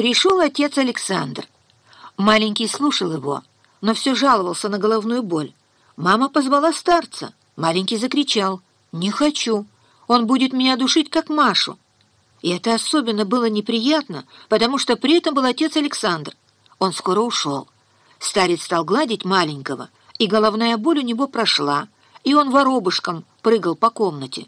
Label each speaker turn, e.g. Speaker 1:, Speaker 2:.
Speaker 1: Пришел отец Александр. Маленький слушал его, но все жаловался на головную боль. Мама позвала старца. Маленький закричал. «Не хочу. Он будет меня душить, как Машу». И это особенно было неприятно, потому что при этом был отец Александр. Он скоро ушел. Старец стал гладить маленького, и головная боль у него прошла, и он воробушком прыгал по комнате.